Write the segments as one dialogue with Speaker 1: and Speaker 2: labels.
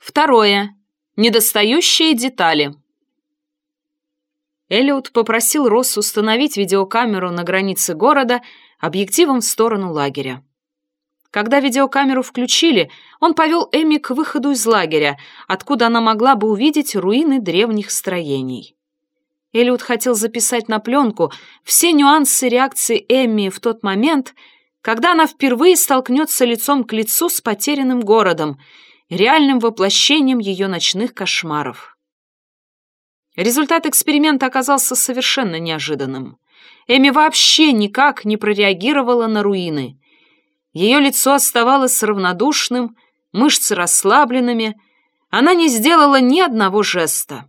Speaker 1: Второе. Недостающие детали. Элliot попросил Росс установить видеокамеру на границе города объективом в сторону лагеря. Когда видеокамеру включили, он повел Эми к выходу из лагеря, откуда она могла бы увидеть руины древних строений. Элliot хотел записать на пленку все нюансы реакции Эмми в тот момент, когда она впервые столкнется лицом к лицу с потерянным городом — реальным воплощением ее ночных кошмаров. Результат эксперимента оказался совершенно неожиданным. Эми вообще никак не прореагировала на руины. Ее лицо оставалось равнодушным, мышцы расслабленными, она не сделала ни одного жеста.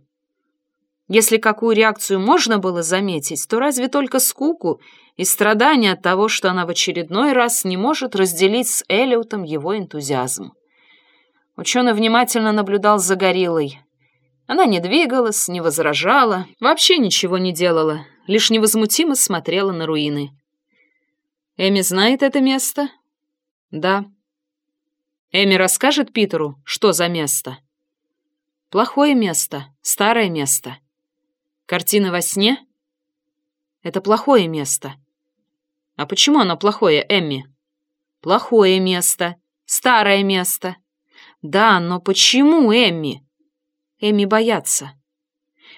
Speaker 1: Если какую реакцию можно было заметить, то разве только скуку и страдания от того, что она в очередной раз не может разделить с Эллиотом его энтузиазм. Ученый внимательно наблюдал за гориллой. Она не двигалась, не возражала, вообще ничего не делала, лишь невозмутимо смотрела на руины. «Эми знает это место?» «Да». «Эми расскажет Питеру, что за место?» «Плохое место, старое место». «Картина во сне?» «Это плохое место». «А почему оно плохое, Эмми?» «Плохое место, старое место». Да, но почему Эмми? Эмми боятся.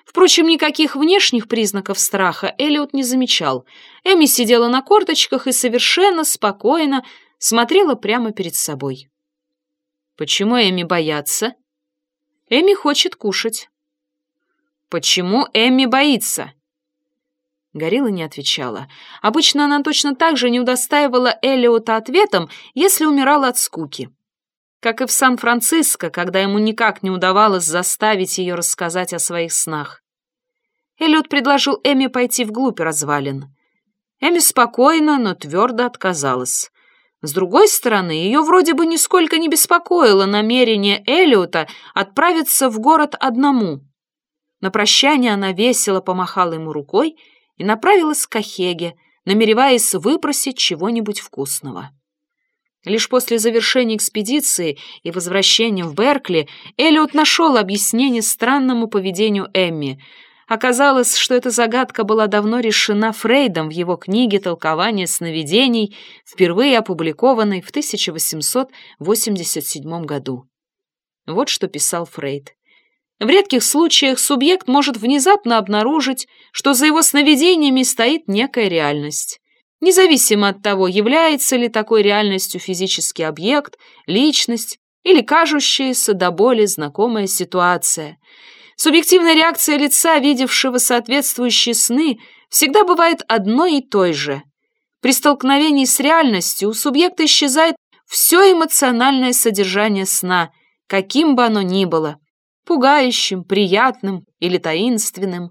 Speaker 1: Впрочем, никаких внешних признаков страха Элliot не замечал. Эми сидела на корточках и совершенно спокойно смотрела прямо перед собой. Почему Эми боятся? Эми хочет кушать. Почему Эми боится? Горилла не отвечала. Обычно она точно так же не удостаивала Эллиота ответом, если умирала от скуки как и в Сан-Франциско, когда ему никак не удавалось заставить ее рассказать о своих снах. Эллиот предложил Эми пойти вглубь развалин. Эми спокойно, но твердо отказалась. С другой стороны, ее вроде бы нисколько не беспокоило намерение Эллиота отправиться в город одному. На прощание она весело помахала ему рукой и направилась к Ахеге, намереваясь выпросить чего-нибудь вкусного. Лишь после завершения экспедиции и возвращения в Беркли Эллиот нашел объяснение странному поведению Эмми. Оказалось, что эта загадка была давно решена Фрейдом в его книге «Толкование сновидений», впервые опубликованной в 1887 году. Вот что писал Фрейд. В редких случаях субъект может внезапно обнаружить, что за его сновидениями стоит некая реальность независимо от того, является ли такой реальностью физический объект, личность или кажущаяся до боли знакомая ситуация. Субъективная реакция лица, видевшего соответствующие сны, всегда бывает одной и той же. При столкновении с реальностью у субъекта исчезает все эмоциональное содержание сна, каким бы оно ни было, пугающим, приятным или таинственным.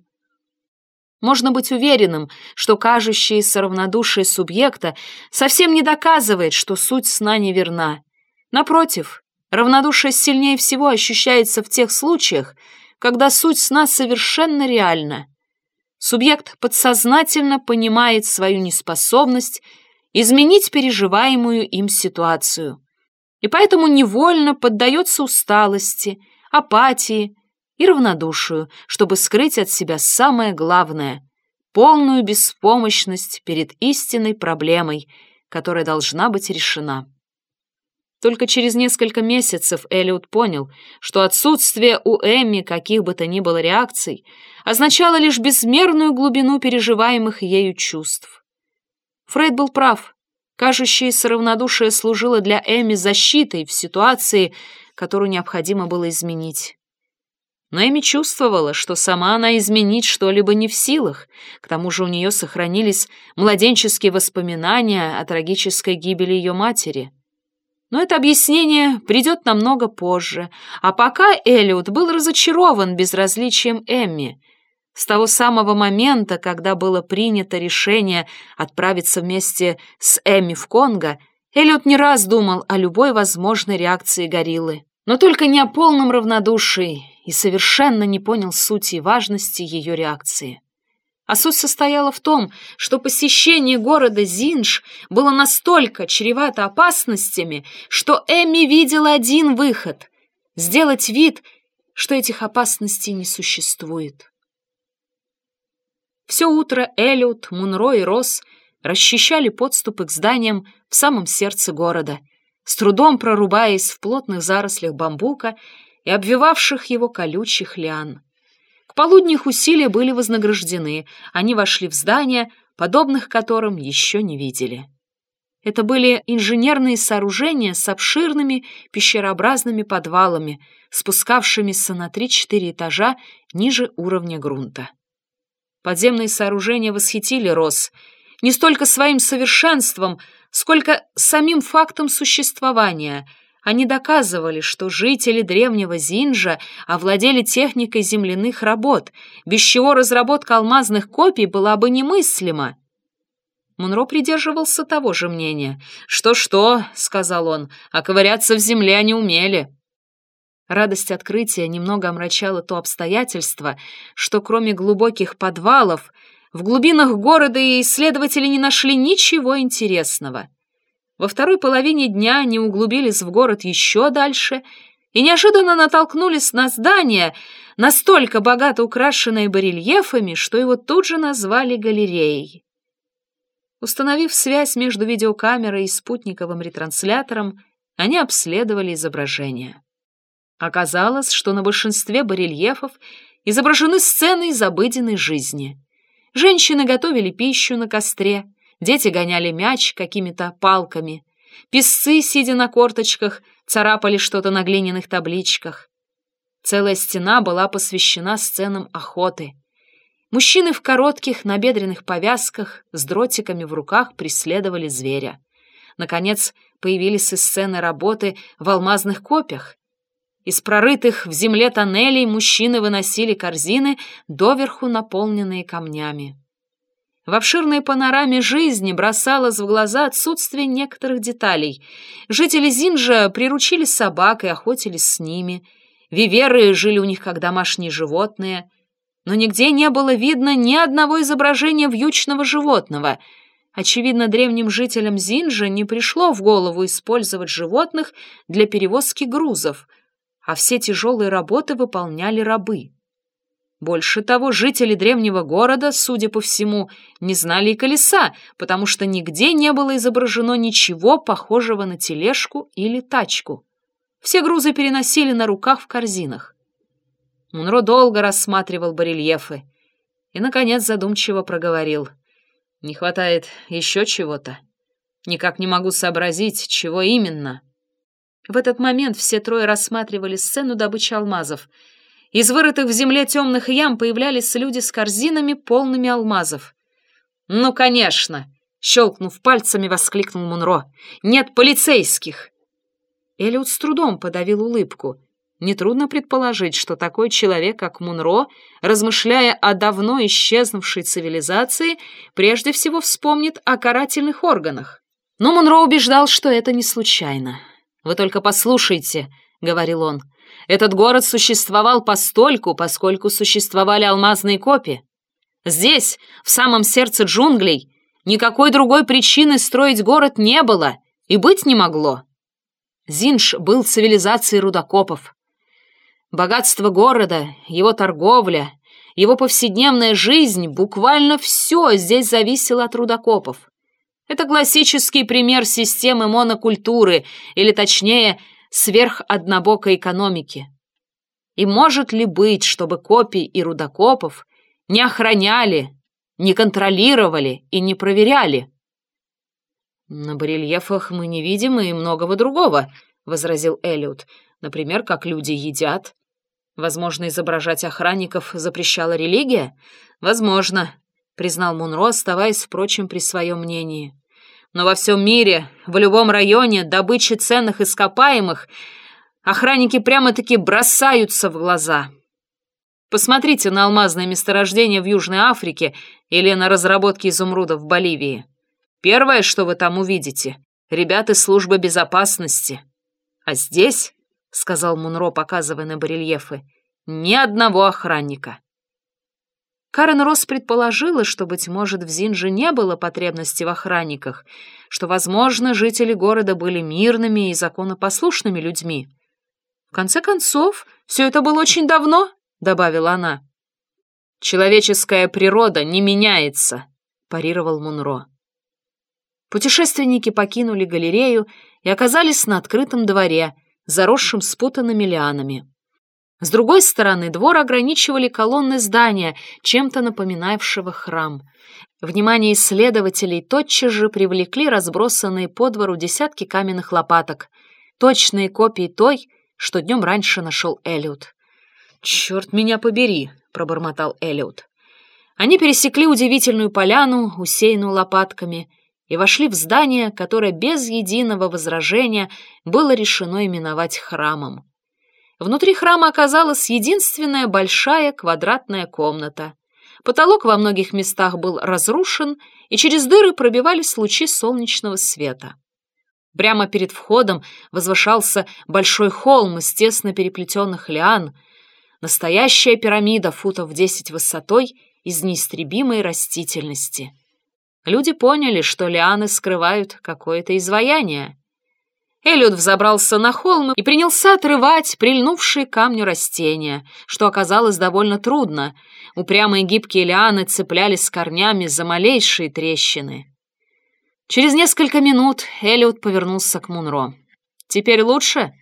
Speaker 1: Можно быть уверенным, что кажущееся равнодушие субъекта совсем не доказывает, что суть сна неверна. Напротив, равнодушие сильнее всего ощущается в тех случаях, когда суть сна совершенно реальна. Субъект подсознательно понимает свою неспособность изменить переживаемую им ситуацию, и поэтому невольно поддается усталости, апатии, и равнодушию, чтобы скрыть от себя самое главное — полную беспомощность перед истинной проблемой, которая должна быть решена. Только через несколько месяцев Элliот понял, что отсутствие у Эмми каких бы то ни было реакций означало лишь безмерную глубину переживаемых ею чувств. Фрейд был прав. Кажущееся равнодушие служило для Эми защитой в ситуации, которую необходимо было изменить но Эми чувствовала, что сама она изменить что-либо не в силах. К тому же у нее сохранились младенческие воспоминания о трагической гибели ее матери. Но это объяснение придет намного позже, а пока Эллиот был разочарован безразличием Эмми. С того самого момента, когда было принято решение отправиться вместе с Эмми в Конго, Эллиот не раз думал о любой возможной реакции гориллы. Но только не о полном равнодушии и совершенно не понял сути и важности ее реакции. А суть состояла в том, что посещение города Зинж было настолько чревато опасностями, что Эми видела один выход сделать вид, что этих опасностей не существует. Все утро Эллиот, Мунро и Росс расчищали подступы к зданиям в самом сердце города, с трудом прорубаясь в плотных зарослях бамбука и обвивавших его колючих лиан. К полудню их усилия были вознаграждены, они вошли в здания, подобных которым еще не видели. Это были инженерные сооружения с обширными пещерообразными подвалами, спускавшимися на 3-4 этажа ниже уровня грунта. Подземные сооружения восхитили Рос не столько своим совершенством, сколько самим фактом существования. Они доказывали, что жители древнего Зинжа овладели техникой земляных работ, без чего разработка алмазных копий была бы немыслима. Мунро придерживался того же мнения. «Что-что», — сказал он, — «а ковыряться в земле они умели». Радость открытия немного омрачала то обстоятельство, что кроме глубоких подвалов, в глубинах города исследователи не нашли ничего интересного. Во второй половине дня они углубились в город еще дальше и неожиданно натолкнулись на здание, настолько богато украшенное барельефами, что его тут же назвали галереей. Установив связь между видеокамерой и спутниковым ретранслятором, они обследовали изображение. Оказалось, что на большинстве барельефов изображены сцены из обыденной жизни. Женщины готовили пищу на костре, дети гоняли мяч какими-то палками, песцы, сидя на корточках, царапали что-то на глиняных табличках. Целая стена была посвящена сценам охоты — Мужчины в коротких набедренных повязках с дротиками в руках преследовали зверя. Наконец, появились и сцены работы в алмазных копьях. Из прорытых в земле тоннелей мужчины выносили корзины, доверху наполненные камнями. В обширной панораме жизни бросалось в глаза отсутствие некоторых деталей. Жители Зинжа приручили собак и охотились с ними. Виверы жили у них как домашние животные — но нигде не было видно ни одного изображения вьючного животного. Очевидно, древним жителям Зинжа не пришло в голову использовать животных для перевозки грузов, а все тяжелые работы выполняли рабы. Больше того, жители древнего города, судя по всему, не знали и колеса, потому что нигде не было изображено ничего похожего на тележку или тачку. Все грузы переносили на руках в корзинах. Мунро долго рассматривал барельефы и, наконец, задумчиво проговорил. «Не хватает еще чего-то. Никак не могу сообразить, чего именно». В этот момент все трое рассматривали сцену добычи алмазов. Из вырытых в земле темных ям появлялись люди с корзинами, полными алмазов. «Ну, конечно!» — щелкнув пальцами, воскликнул Мунро. «Нет полицейских!» Элиот с трудом подавил улыбку — Нетрудно предположить, что такой человек, как Мунро, размышляя о давно исчезнувшей цивилизации, прежде всего вспомнит о карательных органах. Но Мунро убеждал, что это не случайно. «Вы только послушайте», — говорил он, — «этот город существовал постольку, поскольку существовали алмазные копии. Здесь, в самом сердце джунглей, никакой другой причины строить город не было и быть не могло. Зинж был цивилизацией рудокопов. Богатство города, его торговля, его повседневная жизнь, буквально все здесь зависело от рудокопов. Это классический пример системы монокультуры, или точнее, сверходнобокой экономики. И может ли быть, чтобы копий и рудокопов не охраняли, не контролировали и не проверяли? «На барельефах мы не видим и многого другого», — возразил Эллиот. «Например, как люди едят, Возможно, изображать охранников запрещала религия? Возможно, признал Мунро, оставаясь, впрочем, при своем мнении. Но во всем мире, в любом районе добычи ценных ископаемых охранники прямо-таки бросаются в глаза. Посмотрите на алмазное месторождение в Южной Африке или на разработки изумрудов в Боливии. Первое, что вы там увидите — ребята службы безопасности. А здесь — сказал Мунро, показывая на барельефы. «Ни одного охранника». Карен Росс предположила, что, быть может, в Зинже не было потребности в охранниках, что, возможно, жители города были мирными и законопослушными людьми. В конце концов, все это было очень давно, добавила она. Человеческая природа не меняется, парировал Мунро. Путешественники покинули галерею и оказались на открытом дворе, заросшем спутанными лианами. С другой стороны, двор ограничивали колонны здания, чем-то напоминавшего храм. Внимание исследователей тотчас же привлекли разбросанные по двору десятки каменных лопаток, точные копии той, что днем раньше нашел Элliot. «Черт меня побери!» — пробормотал Эллиот. Они пересекли удивительную поляну, усеянную лопатками, и вошли в здание, которое без единого возражения было решено именовать храмом. Внутри храма оказалась единственная большая квадратная комната. Потолок во многих местах был разрушен, и через дыры пробивались лучи солнечного света. Прямо перед входом возвышался большой холм из тесно переплетенных лиан, настоящая пирамида футов десять высотой из неистребимой растительности. Люди поняли, что лианы скрывают какое-то изваяние. Эллиот взобрался на холм и принялся отрывать прильнувшие камню растения, что оказалось довольно трудно. Упрямые гибкие лианы цеплялись с корнями за малейшие трещины. Через несколько минут Эллиот повернулся к Мунро. «Теперь лучше?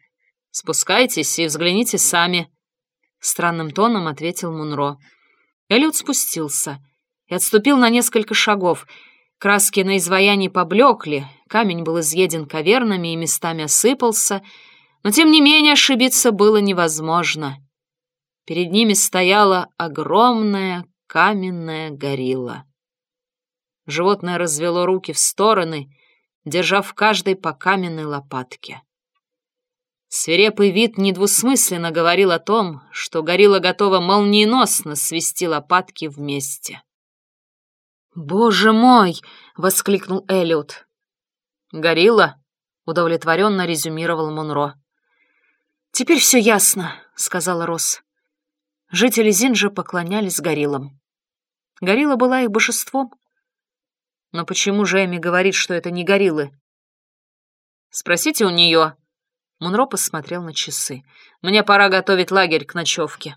Speaker 1: Спускайтесь и взгляните сами», — странным тоном ответил Мунро. Эллиот спустился и отступил на несколько шагов — Краски на изваянии поблекли, камень был изъеден кавернами и местами осыпался, но тем не менее ошибиться было невозможно. Перед ними стояла огромная каменная горилла. Животное развело руки в стороны, держа в каждой по каменной лопатке. Свирепый вид недвусмысленно говорил о том, что горилла готова молниеносно свести лопатки вместе. «Боже мой!» — воскликнул Эллиот. «Горилла?» — удовлетворенно резюмировал Монро. «Теперь все ясно», — сказала Росс. Жители Зинджа поклонялись гориллам. Горилла была их божеством. Но почему же Эми говорит, что это не гориллы? «Спросите у нее». Монро посмотрел на часы. «Мне пора готовить лагерь к ночевке».